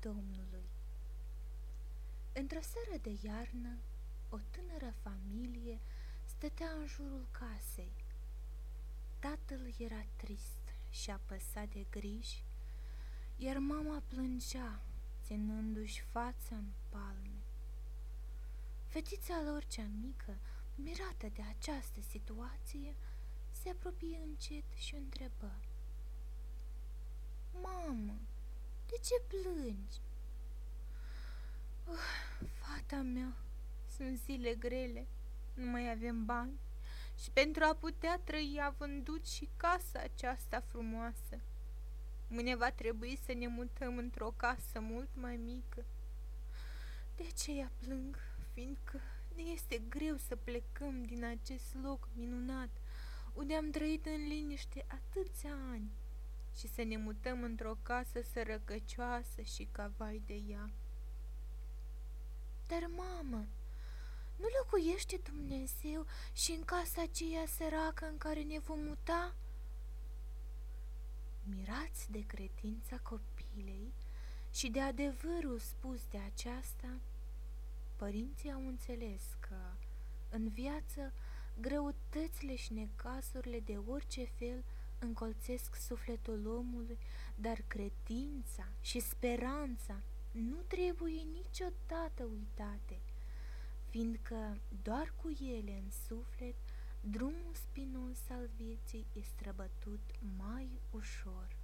Domnului Într-o seară de iarnă, o tânără familie stătea în jurul casei. Tatăl era trist și apăsat de griji, iar mama plângea, ținându-și fața în palme. Fetița lor cea mică, mirată de această situație, se apropie încet și întrebă. Mamă, de ce plângi? Uh, fata mea, sunt zile grele, nu mai avem bani și pentru a putea trăi a vândut și casa aceasta frumoasă. Mâine va trebui să ne mutăm într-o casă mult mai mică. De aceea plâng, fiindcă ne este greu să plecăm din acest loc minunat, unde am trăit în liniște atâția ani și să ne mutăm într-o casă sărăcăcioasă și cavai de ea. Dar, mamă, nu locuiește Dumnezeu și în casa aceea săracă în care ne vom muta? Mirați de credința copilei și de adevărul spus de aceasta, părinții au înțeles că, în viață, greutățile și necasurile de orice fel încolțesc sufletul omului, dar credința și speranța nu trebuie niciodată uitate, fiindcă doar cu ele în suflet drumul spinos al vieții este străbătut mai ușor.